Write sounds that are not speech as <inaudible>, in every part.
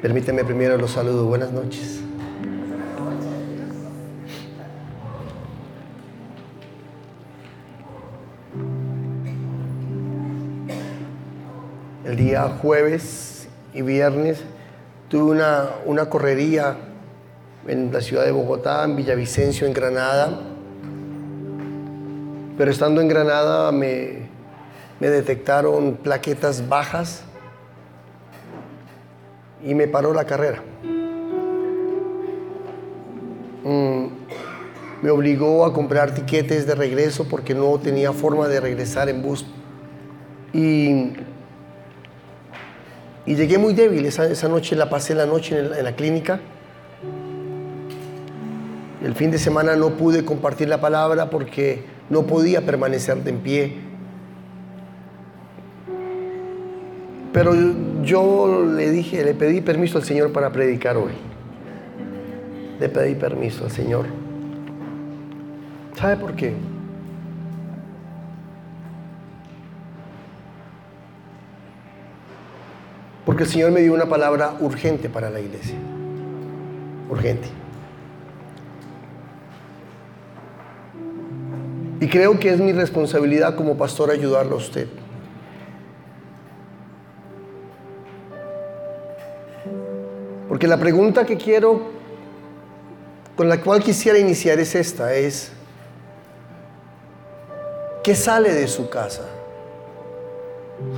Permíteme primero los saludos. Buenas noches. El día jueves y viernes tuve una, una correría en la ciudad de Bogotá, en Villavicencio, en Granada. Pero estando en Granada me, me detectaron plaquetas bajas y me paró la carrera. Mm, me obligó a comprar tiquetes de regreso porque no tenía forma de regresar en bus. Y, y llegué muy débil. Esa, esa noche la pasé la noche en, la clínica. El fin de semana no pude compartir la palabra porque no podía permanecer de en pie. Pero yo le dije, le pedí permiso al Señor para predicar hoy. Le pedí permiso al Señor. ¿Sabe por qué? Porque el Señor me dio una palabra urgente para la iglesia. Urgente. Y creo que es mi responsabilidad como pastor ayudarlo a usted. Porque la pregunta que quiero, con la cual quisiera iniciar es esta, es, ¿qué sale de su casa?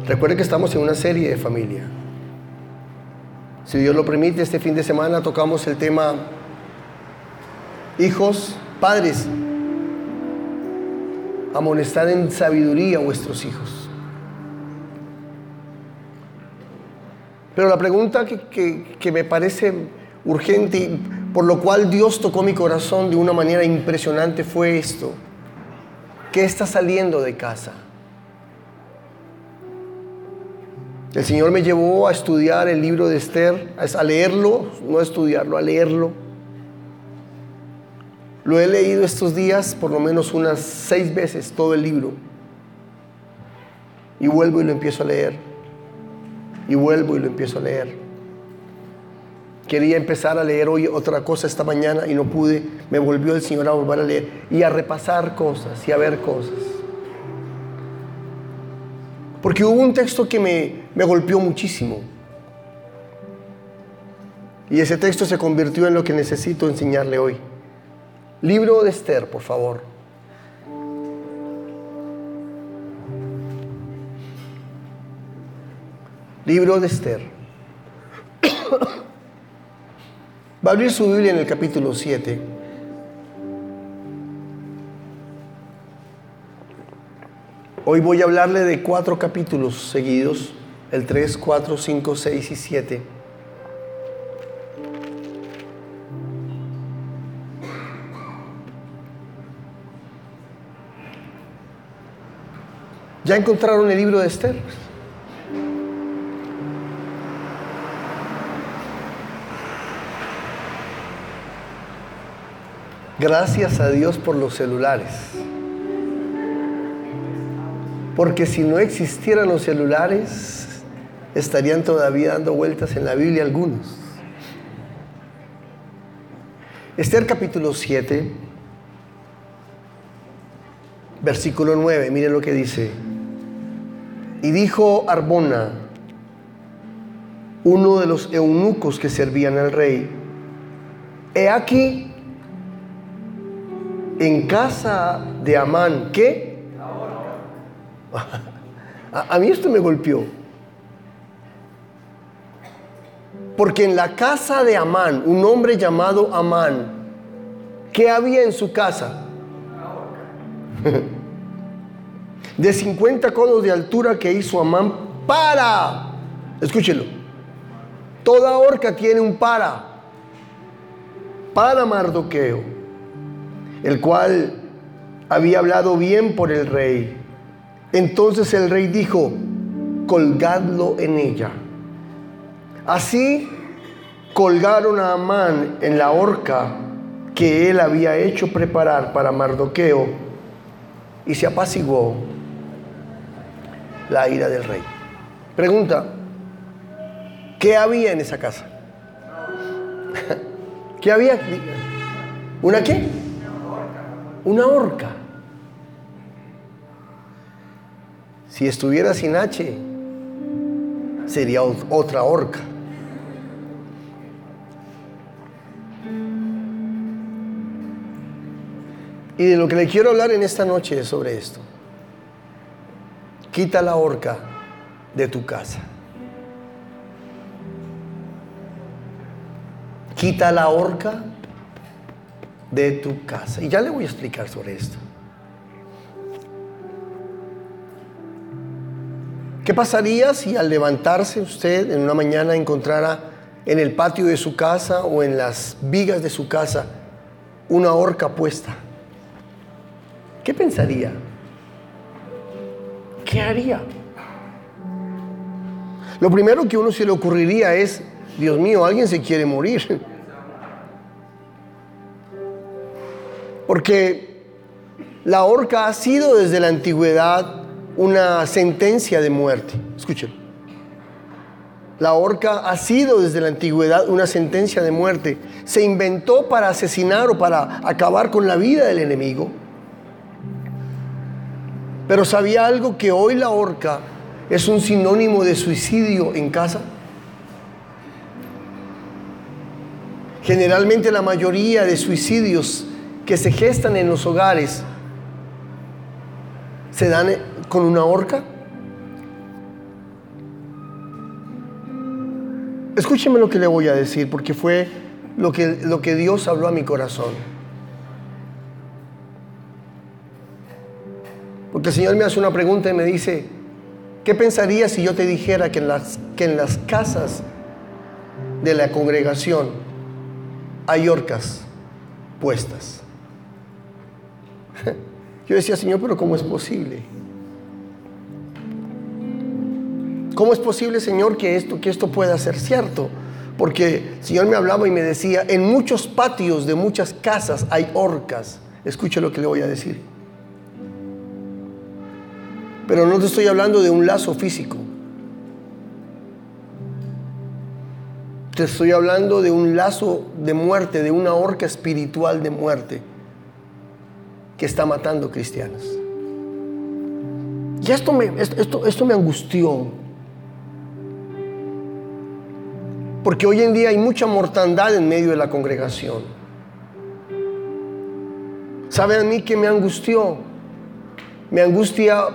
Recuerde que estamos en una serie de familia. Si Dios lo permite, este fin de semana tocamos el tema hijos, padres, amonestar en sabiduría a vuestros hijos. Pero la pregunta que, que, me parece urgente y por lo cual Dios tocó mi corazón de una manera impresionante fue esto. ¿Qué está saliendo de casa? El Señor me llevó a estudiar el libro de Esther, a leerlo, no a estudiarlo, a leerlo. Lo he leído estos días por lo menos unas seis veces todo el libro. Y vuelvo y lo empiezo a leer. Y vuelvo y lo empiezo a leer. Quería empezar a leer hoy otra cosa esta mañana y no pude. Me volvió el Señor a volver a leer y a repasar cosas y a ver cosas. Porque hubo un texto que me, me golpeó muchísimo. Y ese texto se convirtió en lo que necesito enseñarle hoy. Libro de Esther, por favor. Libro de Esther. Va a abrir su Biblia en el capítulo 7. Hoy voy a hablarle de cuatro capítulos seguidos, el 3, 4, 5, 6 y 7. ¿Ya encontraron el libro de Esther? Gracias a Dios por los celulares. Porque si no existieran los celulares, estarían todavía dando vueltas en la Biblia algunos. Esther capítulo 7, versículo 9, mire lo que dice. Y dijo Arbona, uno de los eunucos que servían al rey, he aquí en casa de Amán, ¿qué? <laughs> A, a, mí esto me golpeó. Porque en la casa de Amán, un hombre llamado Amán, ¿qué había en su casa? <laughs> De 50 codos de altura que hizo Amán para, escúchelo, toda horca tiene un para, para Mardoqueo, el cual había hablado bien por el rey. Entonces el rey dijo, colgadlo en ella. Así colgaron a Amán en la horca que él había hecho preparar para Mardoqueo y se apaciguó la ira del rey. Pregunta, ¿qué había en esa casa? <laughs> ¿Qué había? ¿Una qué? Una horca. Si estuviera sin H, sería otra horca. Y de lo que le quiero hablar en esta noche es sobre esto. Quita la horca de tu casa. Quita la horca de tu casa. Y ya le voy a explicar sobre esto. ¿Qué pasaría si al levantarse usted en una mañana encontrara en el patio de su casa o en las vigas de su casa una horca puesta? ¿Qué pensaría? ¿Qué haría? Lo primero que a uno se le ocurriría es, Dios mío, alguien se quiere morir. Porque la horca ha sido desde la antigüedad una sentencia de muerte. Escuchen. La horca ha sido desde la antigüedad una sentencia de muerte. Se inventó para asesinar o para acabar con la vida del enemigo. Pero ¿sabía algo que hoy la horca es un sinónimo de suicidio en casa? Generalmente la mayoría de suicidios que se gestan en los hogares se dan con una horca. Escúcheme lo que le voy a decir porque fue lo que, lo que Dios habló a mi corazón. Porque el Señor me hace una pregunta y me dice, ¿qué pensarías si yo te dijera que en las, que en las casas de la congregación hay orcas puestas? <laughs> Yo decía, Señor, pero ¿cómo es posible? ¿Cómo es posible, Señor, que esto, que esto pueda ser cierto? Porque el Señor me hablaba y me decía, en muchos patios de muchas casas hay orcas. Escuche lo que le voy a decir. Pero no te estoy hablando de un lazo físico. Te estoy hablando de un lazo de muerte, de una horca espiritual de muerte que está matando cristianos. Y esto me, esto, esto me angustió. Porque hoy en día hay mucha mortandad en medio de la congregación. ¿Sabe a mí que me angustió? Me angustia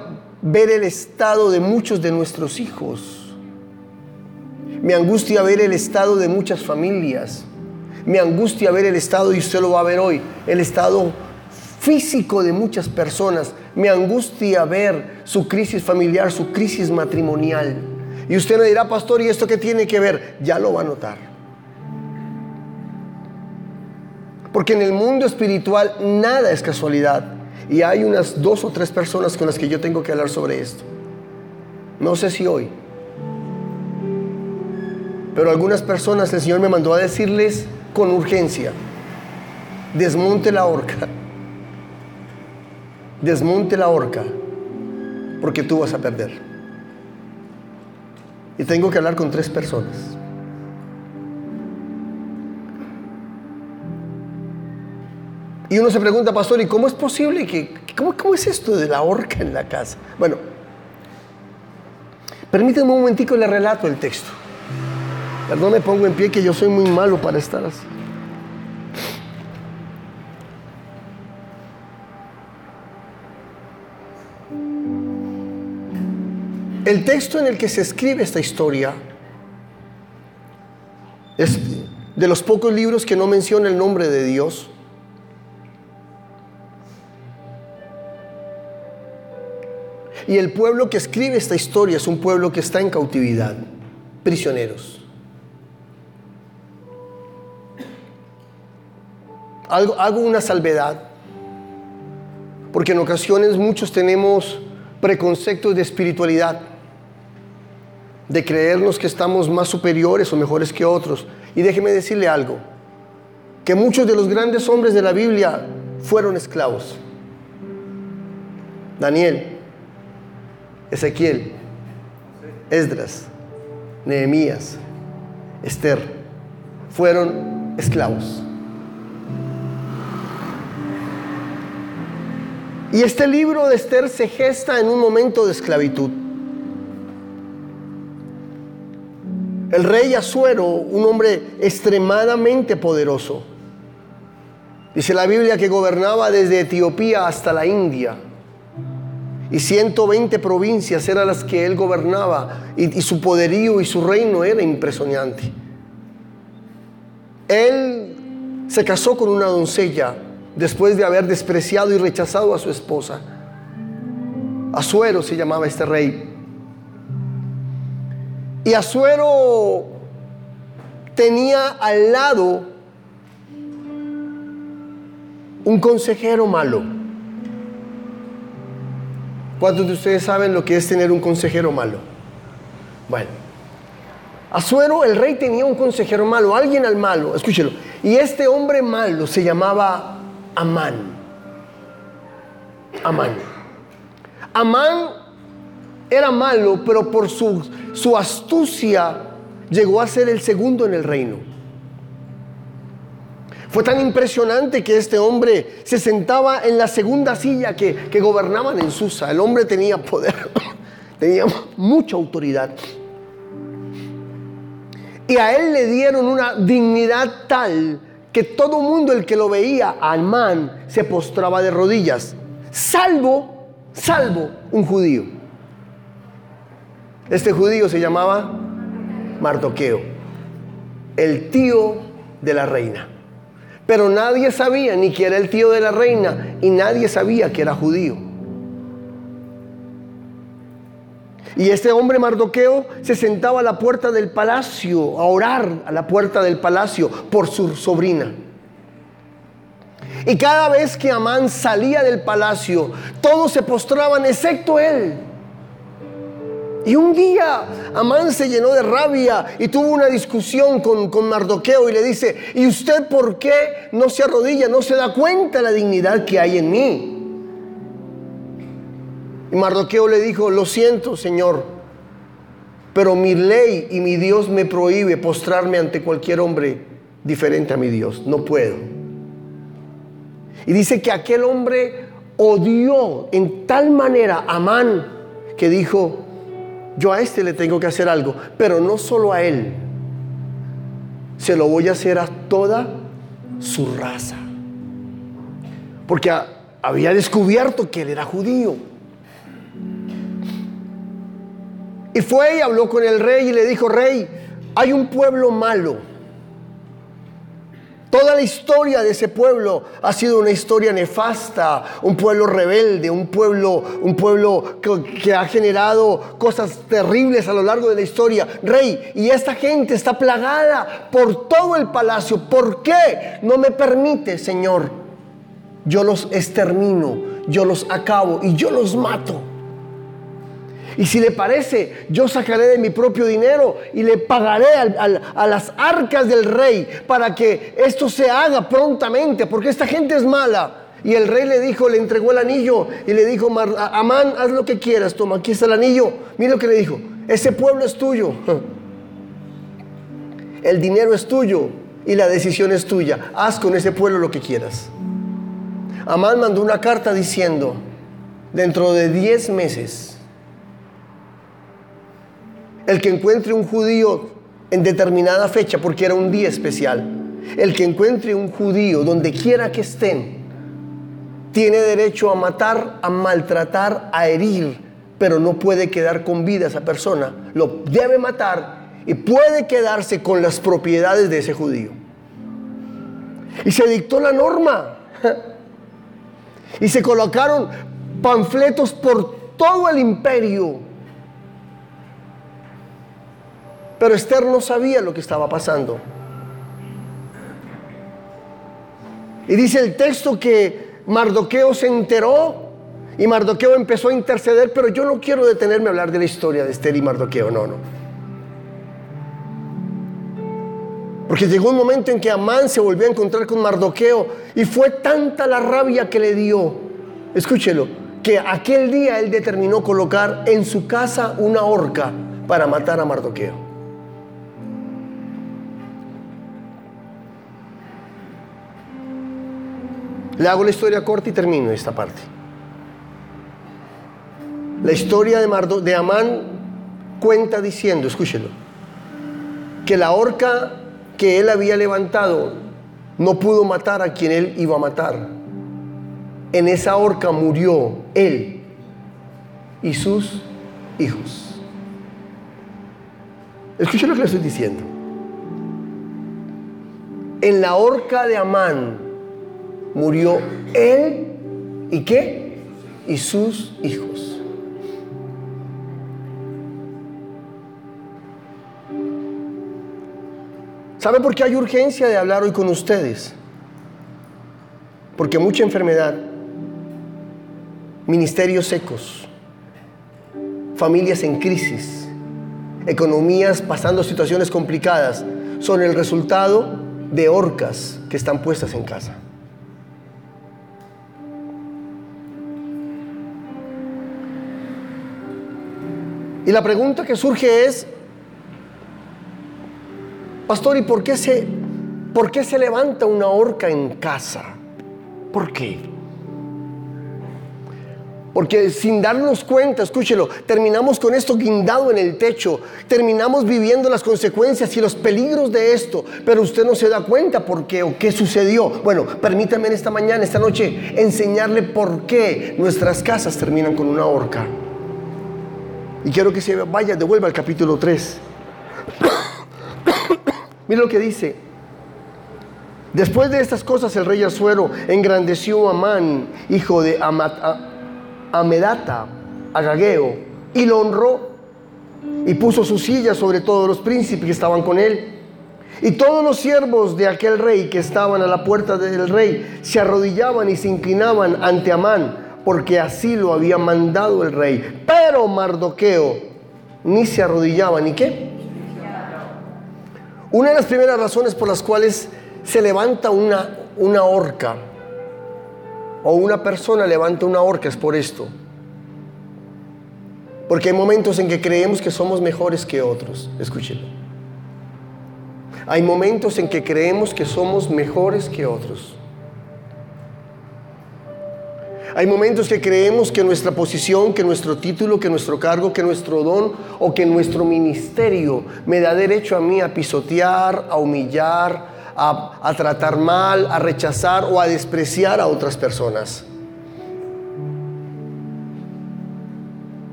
ver el estado de muchos de nuestros hijos. Me angustia ver el estado de muchas familias. Me angustia ver el estado, y usted lo va a ver hoy, el estado físico de muchas personas. Me angustia ver su crisis familiar, su crisis matrimonial. Y usted me dirá, pastor, ¿y esto qué tiene que ver? Ya lo va a notar. Porque en el mundo espiritual nada es casualidad. Y hay unas dos o tres personas con las que yo tengo que hablar sobre esto. No sé si hoy. Pero algunas personas el Señor me mandó a decirles con urgencia, desmonte la horca. Desmonte la horca, porque tú vas a perder. Y tengo que hablar con tres personas. Y uno se pregunta, pastor, ¿y cómo es posible que, cómo, es esto de la horca en la casa? Bueno, permítanme un momentico le relato el texto. Perdón, me pongo en pie que yo soy muy malo para estar así. El texto en el que se escribe esta historia es de los pocos libros que no menciona el nombre de Dios. Y el pueblo que escribe esta historia es un pueblo que está en cautividad, prisioneros. Hago, una salvedad, porque en ocasiones muchos tenemos preconceptos de espiritualidad, de creernos que estamos más superiores o mejores que otros. Y déjeme decirle algo, que muchos de los grandes hombres de la Biblia fueron esclavos. Daniel, Ezequiel, Esdras, Nehemías, Esther, fueron esclavos. Y este libro de Esther se gesta en un momento de esclavitud. El rey Asuero, un hombre extremadamente poderoso, dice la Biblia que gobernaba desde Etiopía hasta la India. Y 120 provincias eran las que él gobernaba. Y, y su poderío y su reino era impresionante. Él se casó con una doncella después de haber despreciado y rechazado a su esposa. Azuero se llamaba este rey. Y Azuero tenía al lado un consejero malo. ¿Cuántos de ustedes saben lo que es tener un consejero malo? Bueno, Azuero, el rey tenía un consejero malo, alguien al malo, escúchelo. Y este hombre malo se llamaba Amán. Amán. Amán era malo, pero por su, su astucia llegó a ser el segundo en el reino. Fue tan impresionante que este hombre se sentaba en la segunda silla que, que gobernaban en Susa. El hombre tenía poder, <laughs> tenía mucha autoridad. Y a él le dieron una dignidad tal que todo mundo el que lo veía, Amán, se postraba de rodillas, salvo, salvo un judío. Este judío se llamaba Mardoqueo, el tío de la reina. Pero nadie sabía ni que era el tío de la reina y nadie sabía que era judío. Y este hombre Mardoqueo se sentaba a la puerta del palacio, a orar a la puerta del palacio por su sobrina. Y cada vez que Amán salía del palacio, todos se postraban excepto él. Y un día Amán se llenó de rabia y tuvo una discusión con, con, Mardoqueo y le dice, ¿y usted por qué no se arrodilla, no se da cuenta la dignidad que hay en mí? Y Mardoqueo le dijo, lo siento, Señor, pero mi ley y mi Dios me prohíbe postrarme ante cualquier hombre diferente a mi Dios. No puedo. Y dice que aquel hombre odió en tal manera a Amán que dijo, yo a este le tengo que hacer algo, pero no solo a él, se lo voy a hacer a toda su raza. Porque había descubierto que él era judío. Y fue y habló con el rey y le dijo, rey, hay un pueblo malo. Toda la historia de ese pueblo ha sido una historia nefasta, un pueblo rebelde, un pueblo, un pueblo que, que, ha generado cosas terribles a lo largo de la historia. Rey, y esta gente está plagada por todo el palacio. ¿Por qué no me permite, Señor? Yo los extermino, yo los acabo y yo los mato. Y si le parece, yo sacaré de mi propio dinero y le pagaré a las arcas del rey para que esto se haga prontamente, porque esta gente es mala. Y el rey le dijo, le entregó el anillo y le dijo, Amán, haz lo que quieras, toma, aquí está el anillo. Mira lo que le dijo, ese pueblo es tuyo. <laughs> El dinero es tuyo y la decisión es tuya. Haz con ese pueblo lo que quieras. Amán mandó una carta diciendo, dentro de 10 meses, el que encuentre un judío en determinada fecha, porque era un día especial, el que encuentre un judío donde quiera que estén, tiene derecho a matar, a maltratar, a herir, pero no puede quedar con vida esa persona. Lo debe matar y puede quedarse con las propiedades de ese judío. Y se dictó la norma. <laughs> Y se colocaron panfletos por todo el imperio Pero Esther no sabía lo que estaba pasando. Y dice el texto que Mardoqueo se enteró y Mardoqueo empezó a interceder, pero yo no quiero detenerme a hablar de la historia de Esther y Mardoqueo, no, no. Porque llegó un momento en que Amán se volvió a encontrar con Mardoqueo y fue tanta la rabia que le dio, escúchelo, que aquel día él determinó colocar en su casa una horca para matar a Mardoqueo. Le hago la historia corta y termino esta parte. La historia de, Amán cuenta diciendo, escúchelo, que la horca que él había levantado no pudo matar a quien él iba a matar. En esa horca murió él y sus hijos. Escuchen lo que le estoy diciendo. En la horca de Amán murió él y qué? Y sus hijos. ¿Sabe por qué hay urgencia de hablar hoy con ustedes? Porque mucha enfermedad, ministerios secos, familias en crisis, economías pasando situaciones complicadas, son el resultado de orcas que están puestas en casa. Y la pregunta que surge es, Pastor, ¿y por qué se, por qué se levanta una horca en casa? ¿Por qué? Porque sin darnos cuenta, escúchelo, terminamos con esto guindado en el techo, terminamos viviendo las consecuencias y los peligros de esto, pero usted no se da cuenta por qué o qué sucedió. Bueno, permítame en esta mañana, esta noche, enseñarle por qué nuestras casas terminan con una horca. Y quiero que se vaya, devuelva al capítulo 3. <coughs> Mira lo que dice. Después de estas cosas el rey Azuero engrandeció a Amán, hijo de Amedata, Agageo, y lo honró y puso su silla sobre todos los príncipes que estaban con él. Y todos los siervos de aquel rey que estaban a la puerta del rey se arrodillaban y se inclinaban ante Amán porque así lo había mandado el rey. Pero Mardoqueo ni se arrodillaba, ni qué. Una de las primeras razones por las cuales se levanta una, una horca o una persona levanta una horca es por esto. Porque hay momentos en que creemos que somos mejores que otros. Escúchelo. Hay momentos en que creemos que somos mejores que otros. Hay momentos que creemos que nuestra posición, que nuestro título, que nuestro cargo, que nuestro don o que nuestro ministerio me da derecho a mí a pisotear, a humillar, a, tratar mal, a rechazar o a despreciar a otras personas.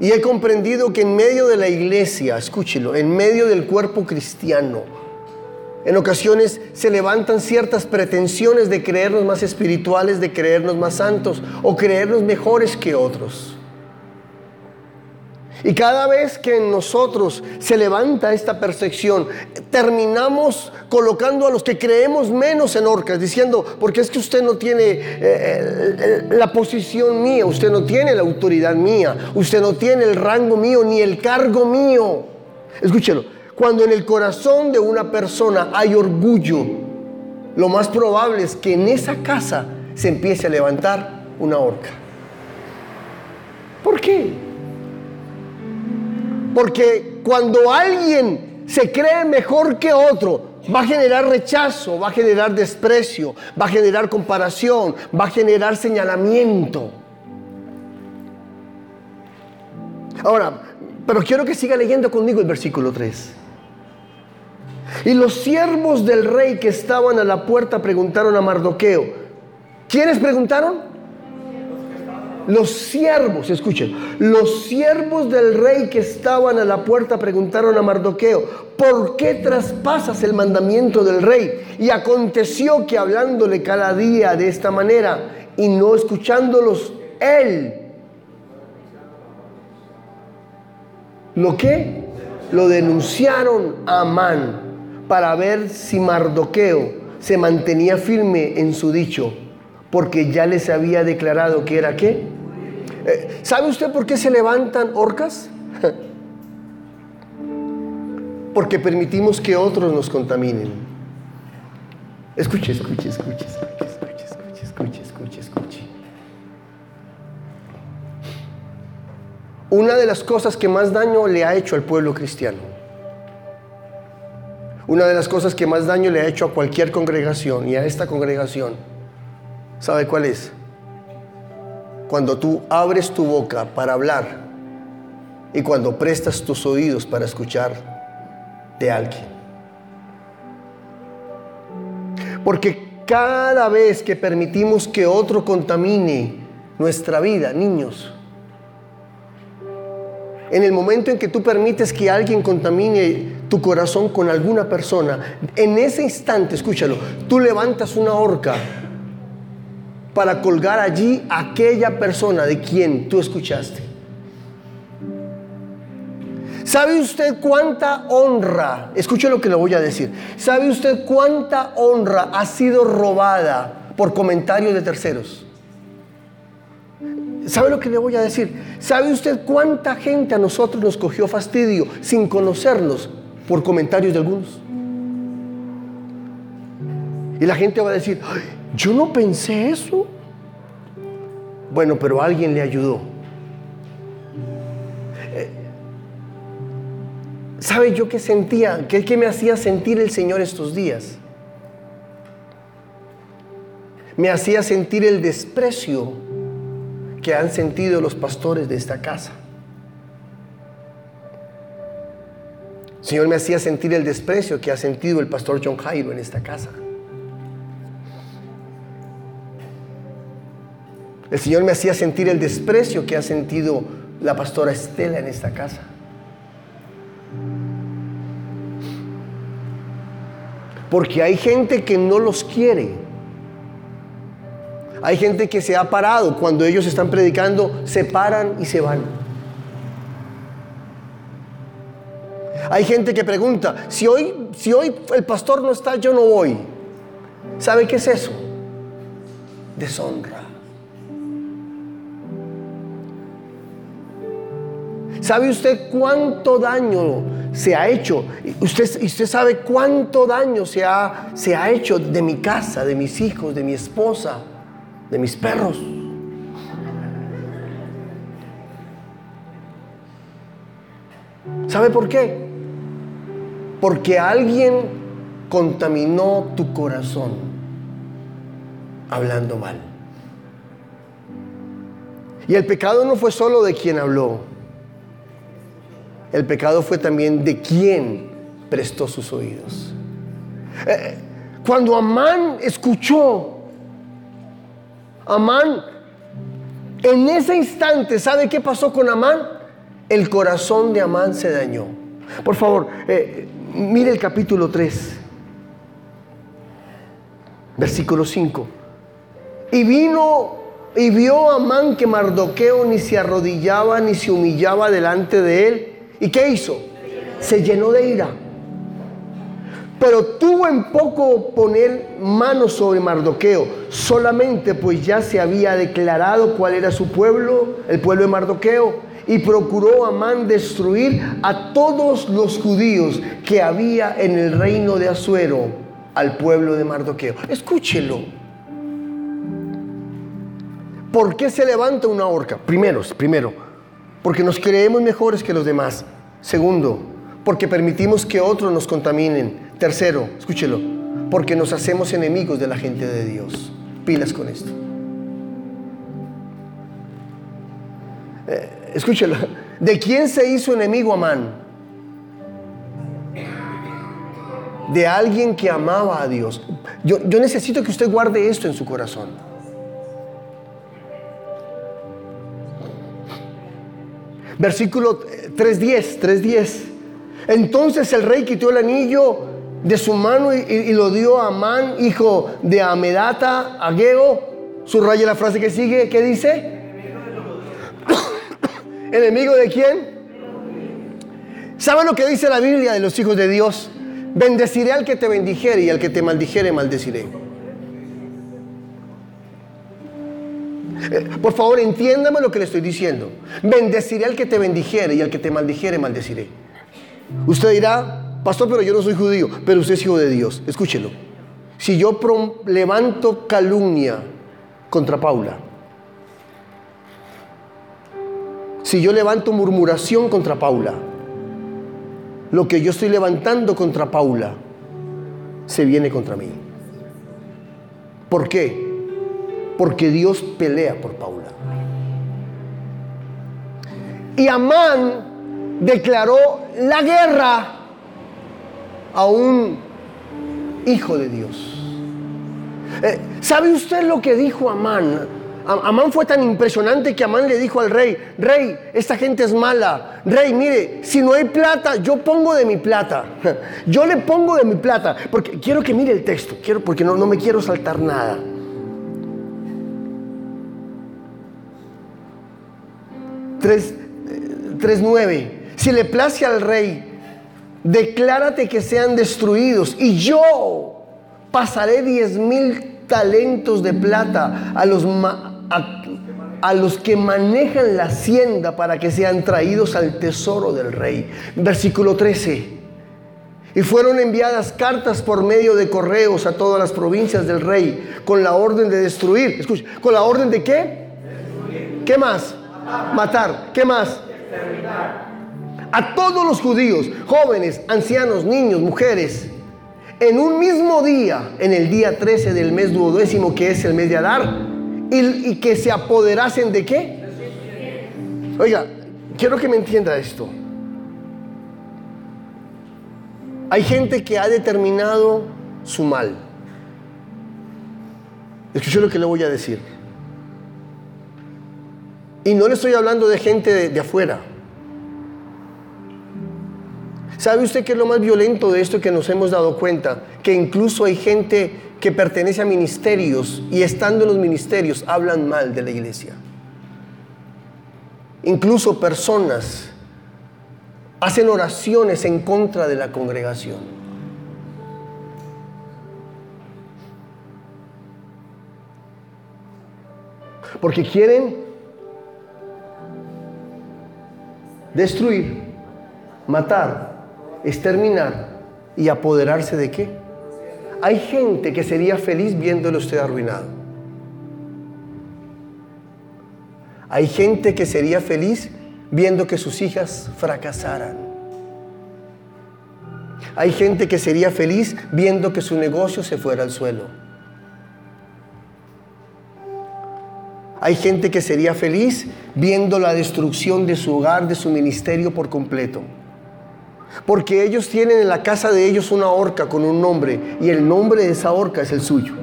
Y he comprendido que en medio de la iglesia, escúchelo, en medio del cuerpo cristiano, en ocasiones se levantan ciertas pretensiones de creernos más espirituales, de creernos más santos o creernos mejores que otros. Y cada vez que en nosotros se levanta esta percepción, terminamos colocando a los que creemos menos en orcas, diciendo, porque es que usted no tiene eh, eh, la posición mía, usted no tiene la autoridad mía, usted no tiene el rango mío ni el cargo mío. Escúchelo, cuando en el corazón de una persona hay orgullo, lo más probable es que en esa casa se empiece a levantar una horca. ¿Por qué? Porque cuando alguien se cree mejor que otro, va a generar rechazo, va a generar desprecio, va a generar comparación, va a generar señalamiento. Ahora, pero quiero que siga leyendo conmigo el versículo 3. Y los siervos del rey que estaban a la puerta preguntaron a Mardoqueo. ¿Quiénes preguntaron? Los siervos, escuchen, los siervos del rey que estaban a la puerta preguntaron a Mardoqueo, ¿por qué traspasas el mandamiento del rey? Y aconteció que hablándole cada día de esta manera y no escuchándolos, él, ¿lo qué? Lo denunciaron a Amán para ver si Mardoqueo se mantenía firme en su dicho, porque ya les había declarado que era qué. Eh, ¿Sabe usted por qué se levantan orcas? <laughs> porque permitimos que otros nos contaminen. Escuche, escuche, escuche, escuche, escuche, escuche, escuche, escuche, escuche. Una de las cosas que más daño le ha hecho al pueblo cristiano una de las cosas que más daño le ha hecho a cualquier congregación y a esta congregación, ¿Sabe cuál es? Cuando tú abres tu boca para hablar y cuando prestas tus oídos para escuchar de alguien. Porque cada vez que permitimos que otro contamine nuestra vida, niños, en el momento en que tú permites que alguien contamine tu corazón con alguna persona, en ese instante, escúchalo, tú levantas una horca para colgar allí a aquella persona de quien tú escuchaste. ¿Sabe usted cuánta honra, escuche lo que le voy a decir, ¿sabe usted cuánta honra ha sido robada por comentarios de terceros? ¿Sabe lo que le voy a decir? ¿Sabe usted cuánta gente a nosotros nos cogió fastidio sin conocernos por comentarios de algunos? Y la gente va a decir, yo no pensé eso. Bueno, pero alguien le ayudó. Eh, ¿Sabe yo qué sentía? ¿Qué, ¿Qué me hacía sentir el Señor estos días? Me hacía sentir el desprecio que han sentido los pastores de esta casa. Señor me hacía sentir el desprecio que ha sentido el pastor John Jairo en esta casa. El Señor me hacía sentir el desprecio que ha sentido la pastora Estela en esta casa. Porque hay gente que no los quiere. Hay gente que se ha parado cuando ellos están predicando, se paran y se van. Hay gente que pregunta, si hoy, si hoy el pastor no está, yo no voy. ¿Sabe qué es eso? Deshonra. ¿Sabe usted cuánto daño se ha hecho? Usted, usted sabe cuánto daño se ha, se ha hecho de mi casa, de mis hijos, de mi esposa, de mis perros. ¿Sabe por qué? Porque alguien contaminó tu corazón hablando mal. Y el pecado no fue solo de quien habló. El pecado fue también de quien prestó sus oídos. Eh, cuando Amán escuchó Amán, en ese instante, ¿sabe qué pasó con Amán? El corazón de Amán se dañó. Por favor, eh, mire el capítulo 3, versículo 5. Y vino y vio a Amán que Mardoqueo ni se arrodillaba ni se humillaba delante de él. ¿Y qué hizo? Se llenó de ira pero tuvo en poco poner mano sobre Mardoqueo, solamente pues ya se había declarado cuál era su pueblo, el pueblo de Mardoqueo, y procuró Amán destruir a todos los judíos que había en el reino de Asuero al pueblo de Mardoqueo. Escúchelo. ¿Por qué se levanta una horca? Primero, primero, porque nos creemos mejores que los demás. Segundo, porque permitimos que otros nos contaminen. Tercero, escúchelo, porque nos hacemos enemigos de la gente de Dios. Pilas con esto. Eh, escúchelo, ¿de quién se hizo enemigo Amán? De alguien que amaba a Dios. Yo, yo necesito que usted guarde esto en su corazón. Versículo 3.10, 3.10. Entonces el rey quitó el anillo de su mano y, lo dio a Amán, hijo de Amedata, Ageo. Subraya la frase que sigue, ¿qué dice? ¿Enemigo de quién? ¿Sabe lo que dice la Biblia de los hijos de Dios? Bendeciré al que te bendijere y al que te maldijere maldeciré. Eh, por favor, entiéndame lo que le estoy diciendo. Bendeciré al que te bendijere y al que te maldijere maldeciré. Usted dirá, pastor, pero yo no soy judío, pero usted es hijo de Dios. Escúchelo. Si yo levanto calumnia contra Paula, si yo levanto murmuración contra Paula, lo que yo estoy levantando contra Paula se viene contra mí. ¿Por qué? porque Dios pelea por Paula. Y Amán declaró la guerra a un hijo de Dios. Eh, ¿Sabe usted lo que dijo Amán? Amán fue tan impresionante que Amán le dijo al rey, rey, esta gente es mala. Rey, mire, si no hay plata, yo pongo de mi plata. <laughs> Yo le pongo de mi plata. Porque quiero que mire el texto, quiero, porque no, no me quiero saltar nada. 3.9. Si le place al rey, declárate que sean destruidos y yo pasaré diez mil talentos de plata a los, a, los que manejan la hacienda para que sean traídos al tesoro del rey. Versículo 13. Y fueron enviadas cartas por medio de correos a todas las provincias del rey con la orden de destruir. Escucha, ¿con la orden de qué? ¿Qué más? Matar. ¿Qué más? A todos los judíos, jóvenes, ancianos, niños, mujeres, en un mismo día, en el día 13 del mes duodécimo, que es el mes de Adar, y, que se apoderasen de qué? Oiga, quiero que me entienda esto. Hay gente que ha determinado su mal. Escuche lo que le voy a decir. Y no le estoy hablando de gente de, afuera. ¿Sabe usted qué es lo más violento de esto que nos hemos dado cuenta? Que incluso hay gente que pertenece a ministerios y estando en los ministerios hablan mal de la iglesia. Incluso personas hacen oraciones en contra de la congregación. Porque quieren destruir, matar, exterminar y apoderarse de qué? Hay gente que sería feliz viéndolo usted arruinado. Hay gente que sería feliz viendo que sus hijas fracasaran. Hay gente que sería feliz viendo que su negocio se fuera al suelo. Hay gente que sería feliz viendo la destrucción de su hogar, de su ministerio por completo. Porque ellos tienen en la casa de ellos una horca con un nombre y el nombre de esa horca es el suyo.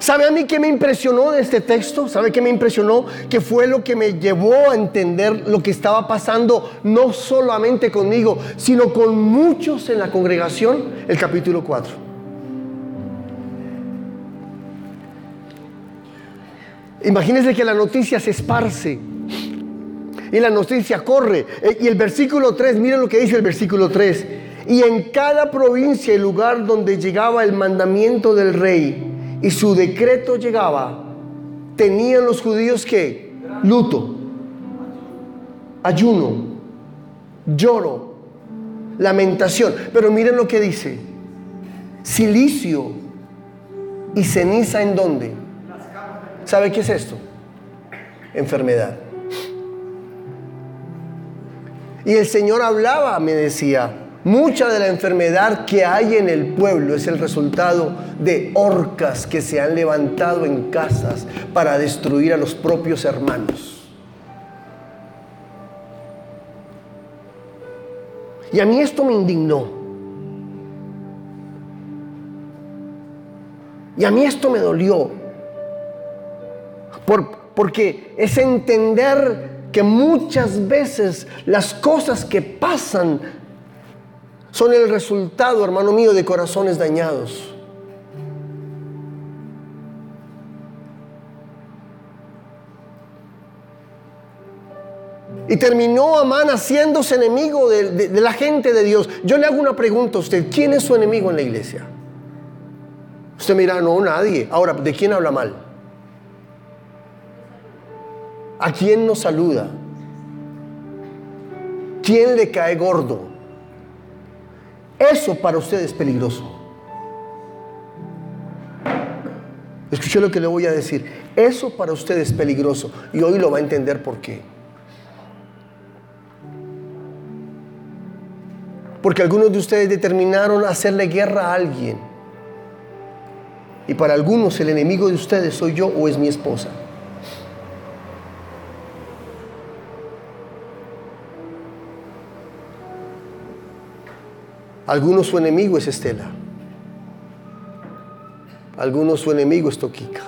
¿Sabe a mí qué me impresionó de este texto? ¿Sabe qué me impresionó? Que fue lo que me llevó a entender lo que estaba pasando no solamente conmigo, sino con muchos en la congregación, el capítulo 4. Imagínense que la noticia se esparce y la noticia corre. Eh, y el versículo 3, miren lo que dice el versículo 3. Y en cada provincia y lugar donde llegaba el mandamiento del rey y su decreto llegaba, tenían los judíos que luto, ayuno, lloro, lamentación. Pero miren lo que dice. Silicio y ceniza en dónde? ¿Sabe qué es esto? Enfermedad. Y el Señor hablaba, me decía, mucha de la enfermedad que hay en el pueblo es el resultado de orcas que se han levantado en casas para destruir a los propios hermanos. Y a mí esto me indignó. Y a mí esto me dolió porque es entender que muchas veces las cosas que pasan son el resultado, hermano mío, de corazones dañados. Y terminó Amán haciéndose enemigo de, de, la gente de Dios. Yo le hago una pregunta a usted. ¿Quién es su enemigo en la iglesia? Usted mira, no, nadie. Ahora, ¿de quién habla mal? ¿A quién nos saluda? ¿Quién le cae gordo? Eso para usted es peligroso. Escuche lo que le voy a decir. Eso para usted es peligroso y hoy lo va a entender por qué. Porque algunos de ustedes determinaron hacerle guerra a alguien Y para algunos el enemigo de ustedes soy yo o es mi esposa. Algunos su enemigo es Estela. Algunos su enemigo es Toquica.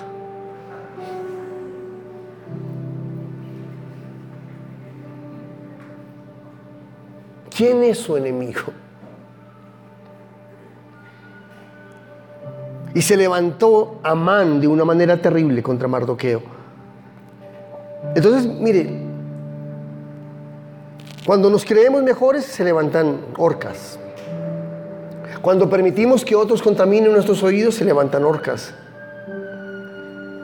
¿Quién es su enemigo? Y se levantó Amán de una manera terrible contra Mardoqueo. Entonces, mire, cuando nos creemos mejores se levantan orcas. Cuando permitimos que otros contaminen nuestros oídos, se levantan orcas.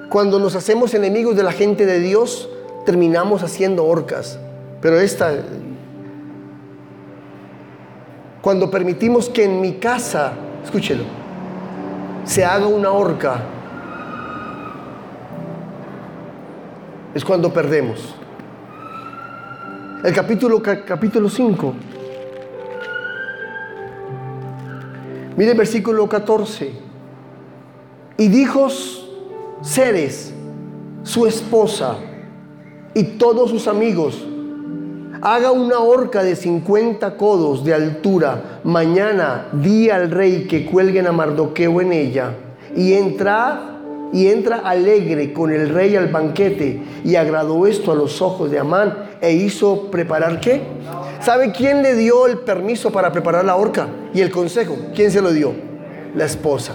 Cuando nos hacemos enemigos de la gente de Dios, terminamos haciendo orcas. Pero esta, cuando permitimos que en mi casa, escúchelo, se haga una horca, es cuando perdemos. El capítulo, capítulo 5 Mire el versículo 14. Y dijo Ceres, su esposa, y todos sus amigos, haga una horca de 50 codos de altura. Mañana di al rey que cuelguen a Mardoqueo en ella. Y entra y entra alegre con el rey al banquete. Y agradó esto a los ojos de Amán e hizo preparar qué? ¿Sabe quién le dio el permiso para preparar la horca y el consejo? ¿Quién se lo dio? La esposa.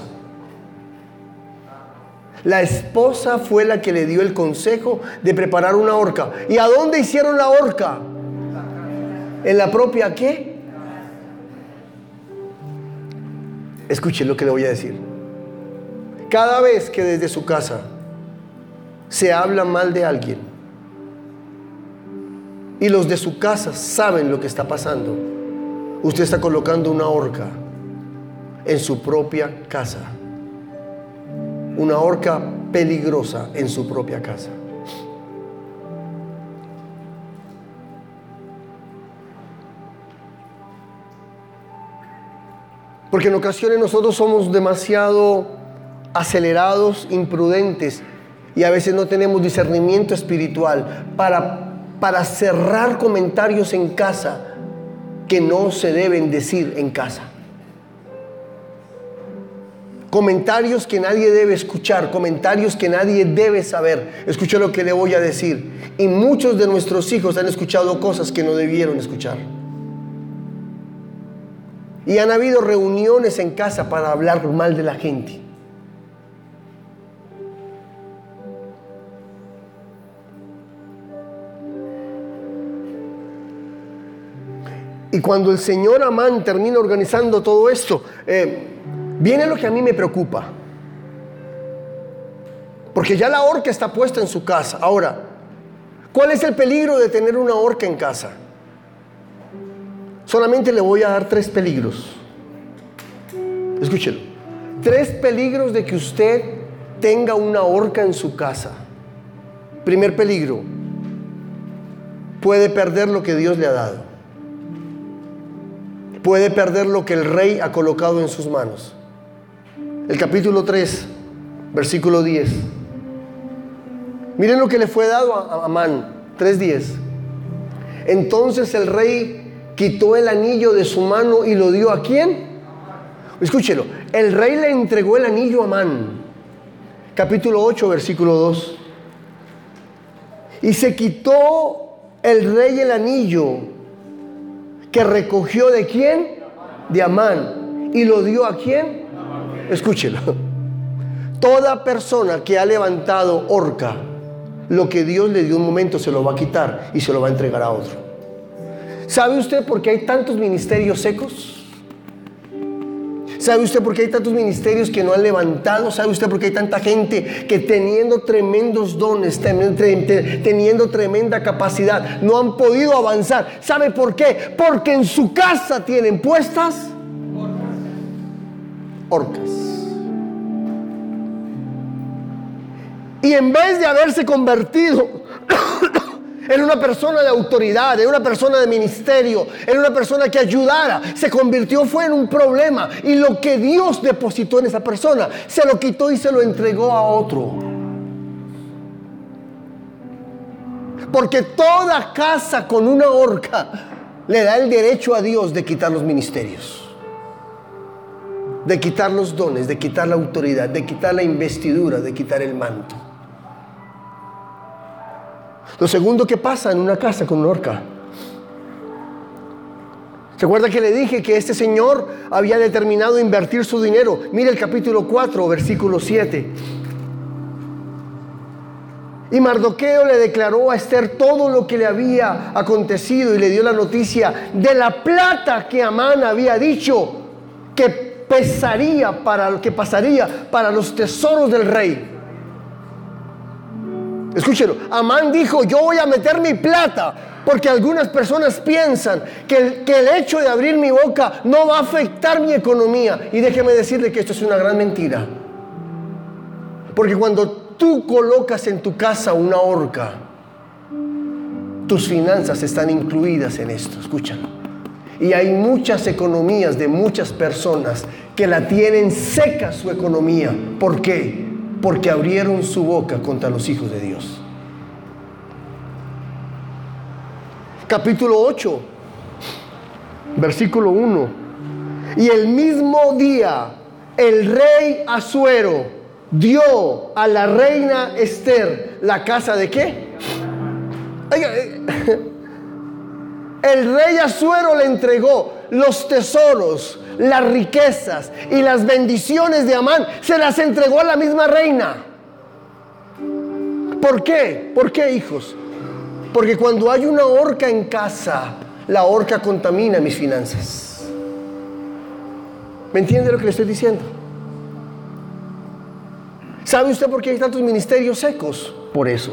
La esposa fue la que le dio el consejo de preparar una horca. ¿Y a dónde hicieron la horca? ¿En la propia qué? Escuche lo que le voy a decir. Cada vez que desde su casa se habla mal de alguien, y los de su casa saben lo que está pasando, usted está colocando una horca en su propia casa. Una horca peligrosa en su propia casa. Porque en ocasiones nosotros somos demasiado acelerados, imprudentes y a veces no tenemos discernimiento espiritual para para cerrar comentarios en casa que no se deben decir en casa. Comentarios que nadie debe escuchar, comentarios que nadie debe saber. Escucha lo que le voy a decir. Y muchos de nuestros hijos han escuchado cosas que no debieron escuchar. Y han habido reuniones en casa para hablar mal de la gente. Y cuando el señor Amán termina organizando todo esto, eh, viene lo que a mí me preocupa. Porque ya la horca está puesta en su casa. Ahora, ¿cuál es el peligro de tener una horca en casa? Solamente le voy a dar tres peligros. Escúchelo. Tres peligros de que usted tenga una horca en su casa. Primer peligro, puede perder lo que Dios le ha dado puede perder lo que el rey ha colocado en sus manos. El capítulo 3, versículo 10. Miren lo que le fue dado a Amán, 3.10. Entonces el rey quitó el anillo de su mano y lo dio a quién? Escúchelo, el rey le entregó el anillo a Amán. Capítulo 8, versículo 2. Y se quitó el rey el anillo que recogió de quién? De Amán. ¿Y lo dio a quién? Escúchelo. Toda persona que ha levantado horca, lo que Dios le dio un momento se lo va a quitar y se lo va a entregar a otro. ¿Sabe usted por qué hay tantos ministerios secos? ¿Sabe usted por qué hay tantos ministerios que no han levantado? ¿Sabe usted por qué hay tanta gente que teniendo tremendos dones, teniendo tremenda capacidad, no han podido avanzar? ¿Sabe por qué? Porque en su casa tienen puestas orcas. Y en vez de haberse convertido Era una persona de autoridad, era una persona de ministerio, era una persona que ayudara. Se convirtió, fue en un problema. Y lo que Dios depositó en esa persona, se lo quitó y se lo entregó a otro. Porque toda casa con una horca le da el derecho a Dios de quitar los ministerios de quitar los dones, de quitar la autoridad, de quitar la investidura, de quitar el manto. Lo segundo que pasa en una casa con una horca. ¿Se acuerda que le dije que este señor había determinado invertir su dinero? Mire el capítulo 4, versículo 7. Y Mardoqueo le declaró a Esther todo lo que le había acontecido y le dio la noticia de la plata que Amán había dicho que pesaría para que pasaría para los tesoros del rey. Escúchelo, Amán dijo, yo voy a meter mi plata, porque algunas personas piensan que el, que el hecho de abrir mi boca no va a afectar mi economía. Y déjeme decirle que esto es una gran mentira. Porque cuando tú colocas en tu casa una horca, tus finanzas están incluidas en esto, escúchalo. Y hay muchas economías de muchas personas que la tienen seca su economía. ¿Por qué? Porque abrieron su boca contra los hijos de Dios. Capítulo 8, versículo 1. Y el mismo día el rey Asuero dio a la reina Esther la casa de qué? Eh, <laughs> el rey Asuero le entregó los tesoros, las riquezas y las bendiciones de Amán, se las entregó a la misma reina. ¿Por qué? ¿Por qué, hijos? Porque cuando hay una horca en casa, la horca contamina mis finanzas. ¿Me entiende lo que le estoy diciendo? ¿Sabe usted por qué hay tantos ministerios secos? Por eso.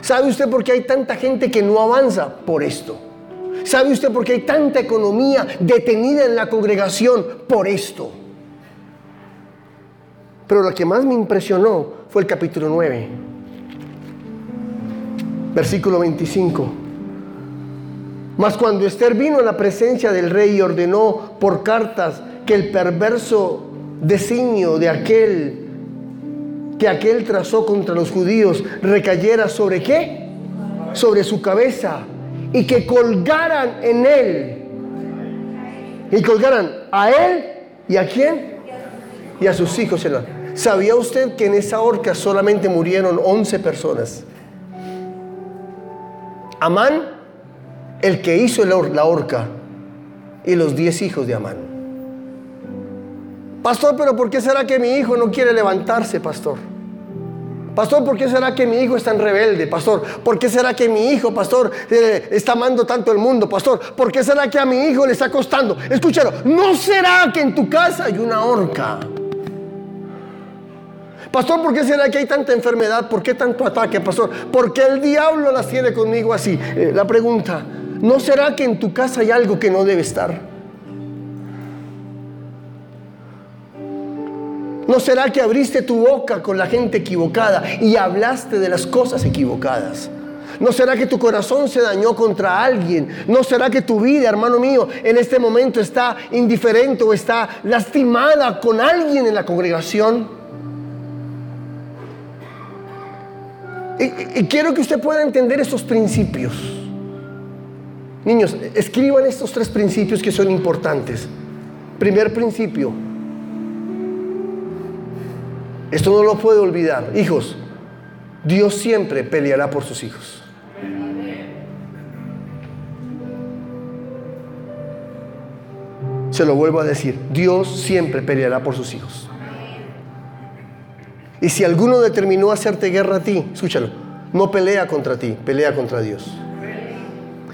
¿Sabe usted por qué hay tanta gente que no avanza? Por esto. ¿Sabe usted por qué hay tanta economía detenida en la congregación? Por esto. Pero lo que más me impresionó fue el capítulo 9, versículo 25. Mas cuando Esther vino a la presencia del rey y ordenó por cartas que el perverso designio de aquel que aquel trazó contra los judíos recayera sobre qué? Sobre su cabeza y que colgaran en él. Y colgaran a él y a quién? Y a sus hijos. ¿Sabía usted que en esa horca solamente murieron 11 personas? Amán, el que hizo la horca, y los 10 hijos de Amán. Pastor, pero ¿por qué será que mi hijo no quiere levantarse, pastor? Pastor, ¿por qué será que mi hijo es tan rebelde? Pastor, ¿por qué será que mi hijo, pastor, eh, está amando tanto el mundo? Pastor, ¿por qué será que a mi hijo le está costando? Escúchalo, ¿no será que en tu casa hay una horca? Pastor, ¿por qué será que hay tanta enfermedad? ¿Por qué tanto ataque, pastor? ¿Por qué el diablo las tiene conmigo así? Eh, la pregunta, ¿no será que en tu casa hay algo que no debe estar? ¿No será que abriste tu boca con la gente equivocada y hablaste de las cosas equivocadas? ¿No será que tu corazón se dañó contra alguien? ¿No será que tu vida, hermano mío, en este momento está indiferente o está lastimada con alguien en la congregación? Y, quiero que usted pueda entender estos principios. Niños, escriban estos tres principios que son importantes. Primer principio, esto no lo puede olvidar. Hijos, Dios siempre peleará por sus hijos. Se lo vuelvo a decir, Dios siempre peleará por sus hijos. Y si alguno determinó hacerte guerra a ti, escúchalo, no pelea contra ti, pelea contra Dios.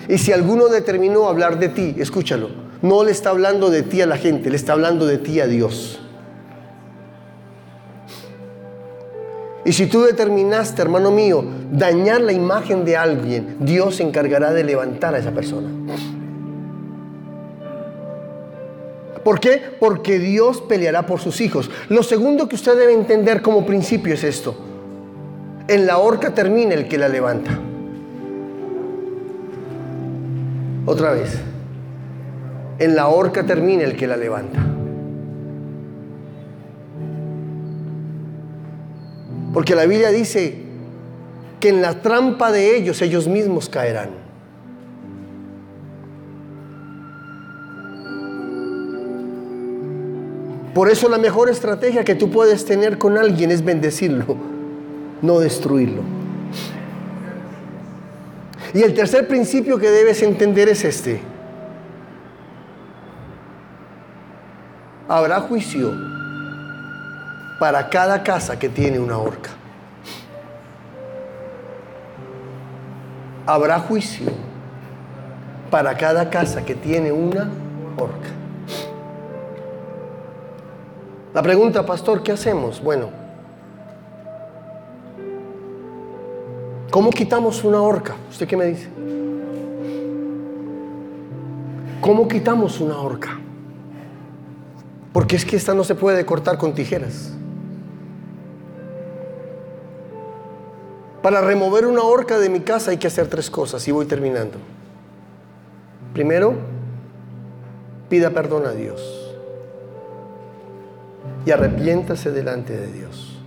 Y si alguno determinó hablar de ti, escúchalo, no le está hablando de ti a la gente, le está hablando de ti a Dios. Y si tú determinaste, hermano mío, dañar la imagen de alguien, Dios se encargará de levantar a esa persona. ¿Por qué? Porque Dios peleará por sus hijos. Lo segundo que usted debe entender como principio es esto. En la horca termina el que la levanta. Otra vez. En la horca termina el que la levanta. Porque la Biblia dice que en la trampa de ellos ellos mismos caerán. Por eso la mejor estrategia que tú puedes tener con alguien es bendecirlo, no destruirlo. Y el tercer principio que debes entender es este. Habrá juicio para cada casa que tiene una horca. Habrá juicio para cada casa que tiene una horca. La pregunta, pastor, ¿qué hacemos? Bueno, ¿cómo quitamos una horca? ¿Usted qué me dice? ¿Cómo quitamos una horca? Porque es que esta no se puede cortar con tijeras. Para remover una horca de mi casa hay que hacer tres cosas y voy terminando. Primero, pida perdón a Dios y arrepiéntase delante de Dios.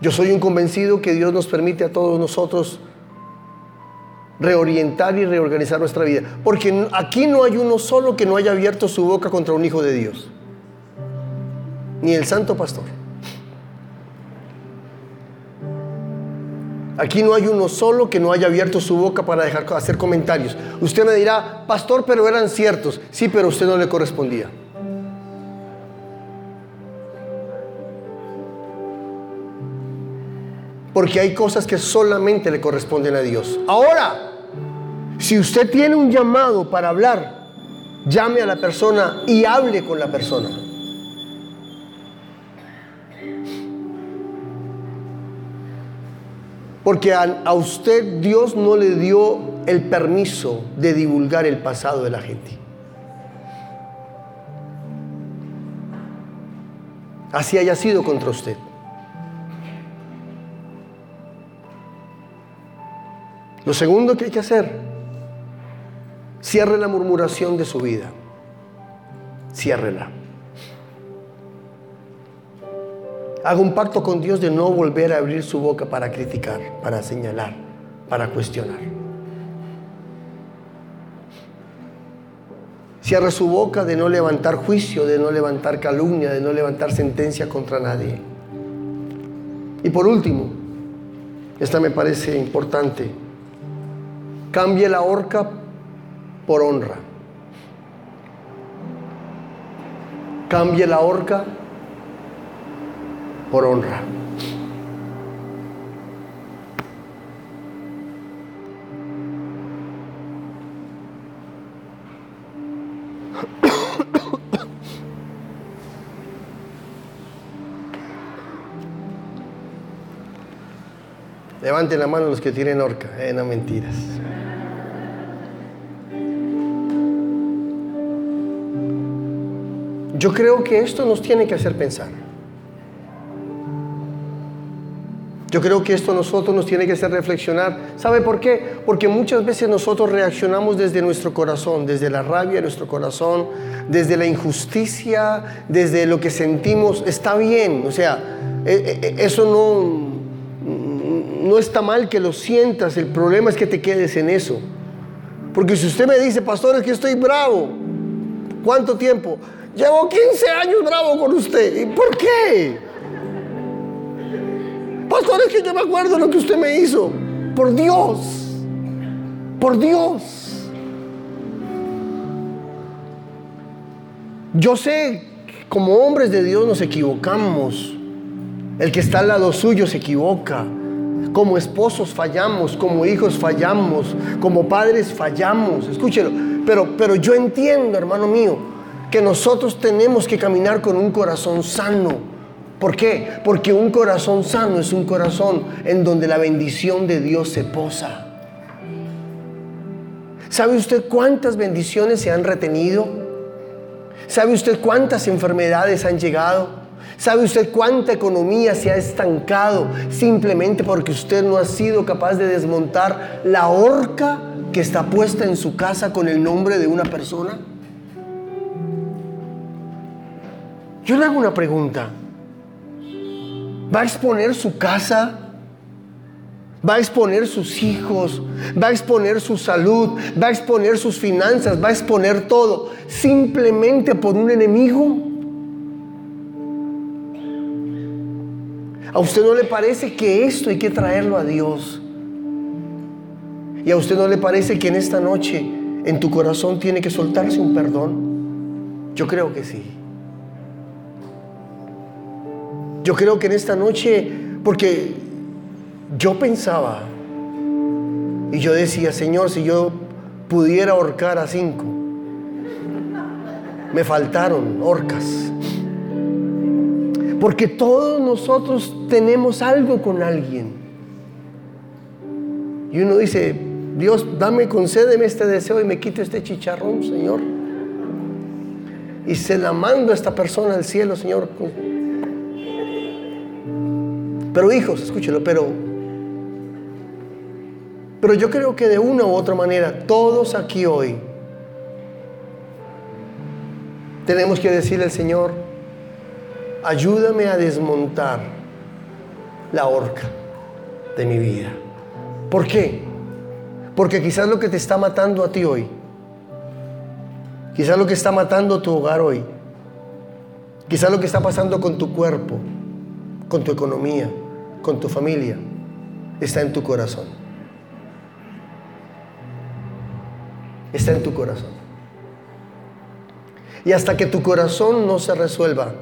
Yo soy un convencido que Dios nos permite a todos nosotros reorientar y reorganizar nuestra vida. Porque aquí no hay uno solo que no haya abierto su boca contra un hijo de Dios. Ni el santo pastor. Aquí no hay uno solo que no haya abierto su boca para dejar hacer comentarios. Usted me dirá, pastor, pero eran ciertos. Sí, pero usted no le correspondía. Porque hay cosas que solamente le corresponden a Dios. Ahora, si usted tiene un llamado para hablar, llame a la persona y hable con la persona. Porque a, usted Dios no le dio el permiso de divulgar el pasado de la gente. Así haya sido contra usted. Lo segundo que hay que hacer, cierre la murmuración de su vida. Ciérrela. Haga un pacto con Dios de no volver a abrir su boca para criticar, para señalar, para cuestionar. Cierre su boca de no levantar juicio, de no levantar calumnia, de no levantar sentencia contra nadie. Y por último, esta me parece importante, cambie la horca por honra. Cambie la horca por honra. <coughs> Levanten la mano los que tienen horca, eh, no mentiras. Yo creo que esto nos tiene que hacer pensar. Yo creo que esto a nosotros nos tiene que hacer reflexionar. ¿Sabe por qué? Porque muchas veces nosotros reaccionamos desde nuestro corazón, desde la rabia de nuestro corazón, desde la injusticia, desde lo que sentimos. Está bien, o sea, e, e, eso no, no está mal que lo sientas, el problema es que te quedes en eso. Porque si usted me dice, pastor, es que estoy bravo, ¿cuánto tiempo? Llevo 15 años bravo con usted. ¿Y por qué? Pastor, es que yo me acuerdo lo que usted me hizo. Por Dios. Por Dios. Yo sé que como hombres de Dios nos equivocamos. El que está al lado suyo se equivoca. Como esposos fallamos, como hijos fallamos, como padres fallamos. Escúchelo. Pero, pero yo entiendo, hermano mío, que nosotros tenemos que caminar con un corazón sano ¿Por qué? Porque un corazón sano es un corazón en donde la bendición de Dios se posa. ¿Sabe usted cuántas bendiciones se han retenido? ¿Sabe usted cuántas enfermedades han llegado? ¿Sabe usted cuánta economía se ha estancado simplemente porque usted no ha sido capaz de desmontar la horca que está puesta en su casa con el nombre de una persona? Yo le hago una pregunta. ¿Va a exponer su casa? Va a exponer sus hijos, va a exponer su salud, va a exponer sus finanzas, va a exponer todo simplemente por un enemigo. ¿A usted no le parece que esto hay que traerlo a Dios? ¿Y a usted no le parece que en esta noche en tu corazón tiene que soltarse un perdón? Yo creo que sí. Yo creo que en esta noche, porque yo pensaba y yo decía, Señor, si yo pudiera ahorcar a cinco, me faltaron horcas. Porque todos nosotros tenemos algo con alguien. Y uno dice, Dios, dame, concédeme este deseo y me quite este chicharrón, Señor. Y se la mando a esta persona al cielo, Señor. Pero hijos, escúchelo, pero pero yo creo que de una u otra manera todos aquí hoy tenemos que decirle al Señor, ayúdame a desmontar la horca de mi vida. ¿Por qué? Porque quizás lo que te está matando a ti hoy, quizás lo que está matando tu hogar hoy, quizás lo que está pasando con tu cuerpo, con tu economía, con tu familia, está en tu corazón. Está en tu corazón. Y hasta que tu corazón no se resuelva,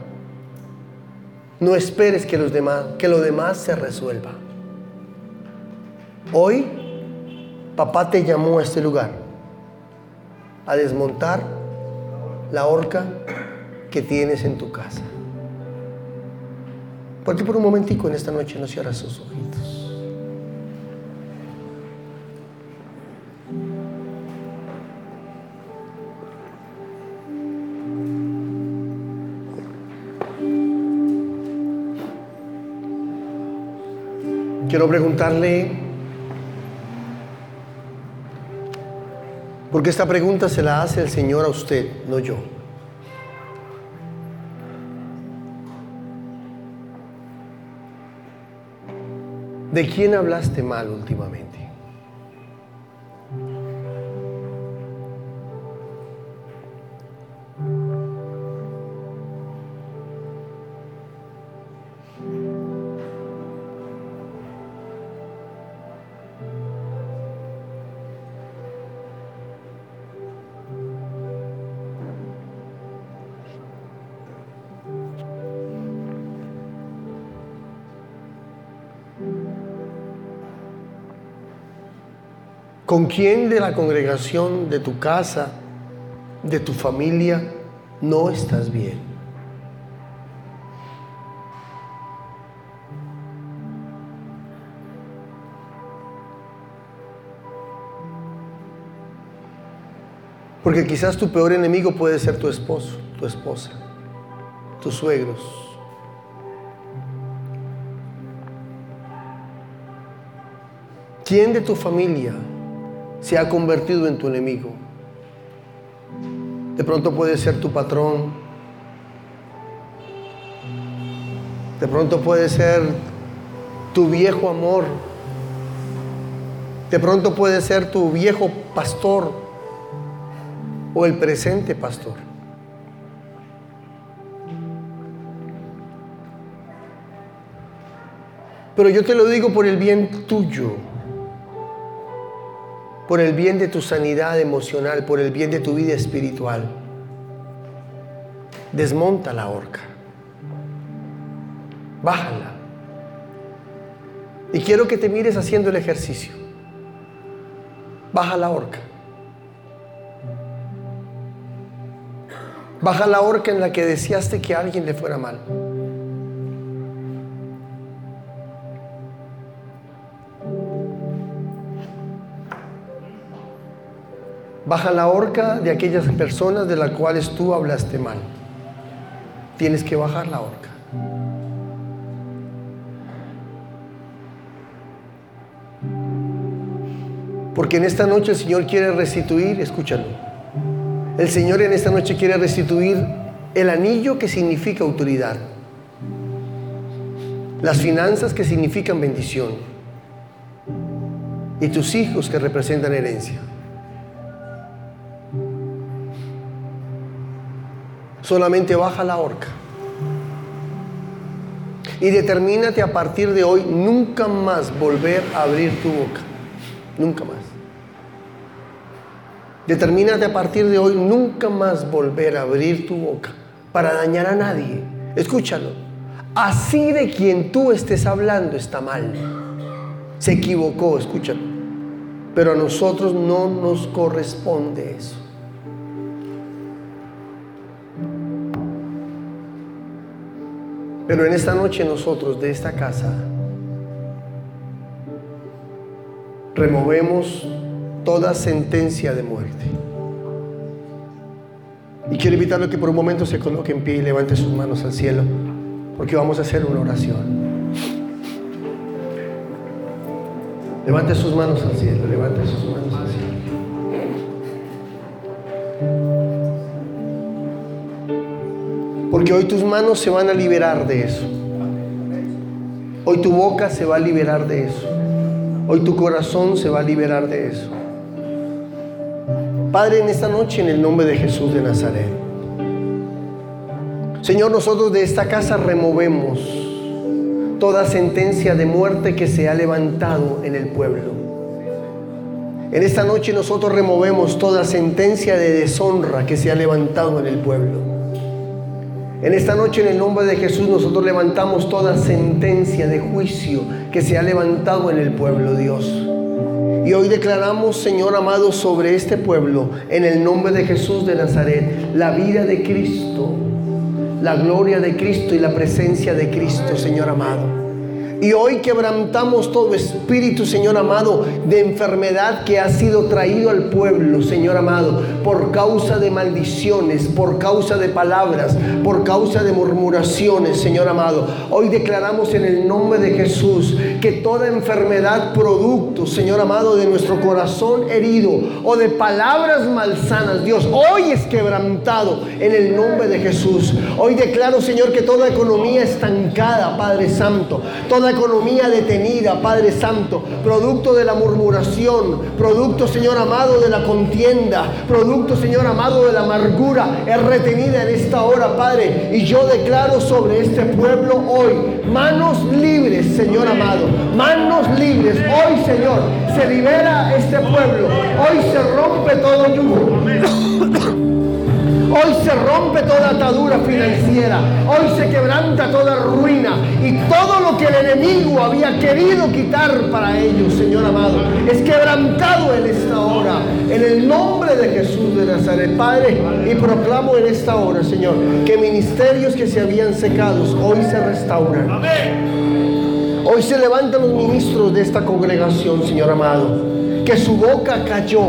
no esperes que, los demás, que lo demás se resuelva. Hoy, papá te llamó a este lugar a desmontar la horca que tienes en tu casa. Porque por un momentico en esta noche no cierras sus ojitos. Quiero preguntarle, porque esta pregunta se la hace el Señor a usted, no yo. ¿De quién hablaste mal últimamente? ¿Con quién de la congregación, de tu casa, de tu familia, no estás bien? Porque quizás tu peor enemigo puede ser tu esposo, tu esposa, tus suegros. ¿Quién de tu familia se ha convertido en tu enemigo. De pronto puede ser tu patrón. De pronto puede ser tu viejo amor. De pronto puede ser tu viejo pastor o el presente pastor. Pero yo te lo digo por el bien tuyo por el bien de tu sanidad emocional, por el bien de tu vida espiritual. Desmonta la horca. Bájala. Y quiero que te mires haciendo el ejercicio. Baja la horca. Baja la horca en la que deseaste que a alguien le fuera mal. Baja la horca de aquellas personas de las cuales tú hablaste mal. Tienes que bajar la horca. Porque en esta noche el Señor quiere restituir, escúchalo. El Señor en esta noche quiere restituir el anillo que significa autoridad. Las finanzas que significan bendición. Y tus hijos que representan herencia. Solamente baja la horca. Y determínate a partir de hoy nunca más volver a abrir tu boca. Nunca más. Determínate a partir de hoy nunca más volver a abrir tu boca para dañar a nadie. Escúchalo. Así de quien tú estés hablando está mal. Se equivocó, escúchalo. Pero a nosotros no nos corresponde eso. Pero en esta noche nosotros de esta casa removemos toda sentencia de muerte. Y quiero invitarlo a que por un momento se coloque en pie y levante sus manos al cielo, porque vamos a hacer una oración. Levante sus manos al cielo, levante sus manos al cielo. Porque hoy tus manos se van a liberar de eso. Hoy tu boca se va a liberar de eso. Hoy tu corazón se va a liberar de eso. Padre, en esta noche, en el nombre de Jesús de Nazaret. Señor, nosotros de esta casa removemos toda sentencia de muerte que se ha levantado en el pueblo. En esta noche nosotros removemos toda sentencia de deshonra que se ha levantado en el pueblo. En esta noche en el nombre de Jesús nosotros levantamos toda sentencia de juicio que se ha levantado en el pueblo, Dios. Y hoy declaramos, Señor amado, sobre este pueblo, en el nombre de Jesús de Nazaret, la vida de Cristo, la gloria de Cristo y la presencia de Cristo, Señor amado. Y hoy quebrantamos todo espíritu, Señor amado, de enfermedad que ha sido traído al pueblo, Señor amado, por causa de maldiciones, por causa de palabras, por causa de murmuraciones, Señor amado. Hoy declaramos en el nombre de Jesús que toda enfermedad, producto, Señor amado, de nuestro corazón herido o de palabras malsanas, Dios, hoy es quebrantado en el nombre de Jesús. Hoy declaro, Señor, que toda economía estancada, Padre Santo, toda economía detenida, Padre Santo, producto de la murmuración, producto, Señor amado, de la contienda, producto, Señor amado, de la amargura, es retenida en esta hora, Padre. Y yo declaro sobre este pueblo hoy, manos libres, Señor amado, manos libres. Hoy, Señor, se libera este pueblo. Hoy se rompe todo yugo. Hoy se rompe toda atadura financiera. Hoy se quebranta toda ruina. Y todo lo que el enemigo había querido quitar para ellos, Señor amado, es quebrantado en esta hora. En el nombre de Jesús de Nazaret, Padre. Y proclamo en esta hora, Señor, que ministerios que se habían secado hoy se restauran. Hoy se levantan los ministros de esta congregación, Señor amado. Que su boca cayó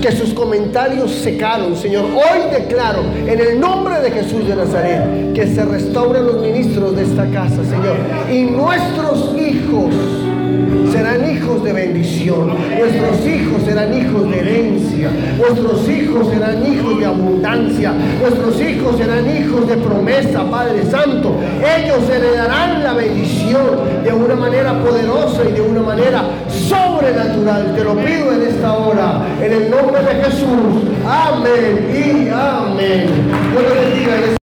que sus comentarios secaron, Señor. Hoy declaro en el nombre de Jesús de Nazaret que se restauren los ministros de esta casa, Señor. Y nuestros hijos serán hijos de bendición. Nuestros hijos serán hijos de herencia. Nuestros hijos serán hijos de abundancia. Nuestros hijos serán hijos de promesa, Padre Santo. Ellos heredarán la bendición de una manera poderosa y de una manera sobrenatural. Te lo pido en esta hora, en el nombre de Jesús. Amén y amén.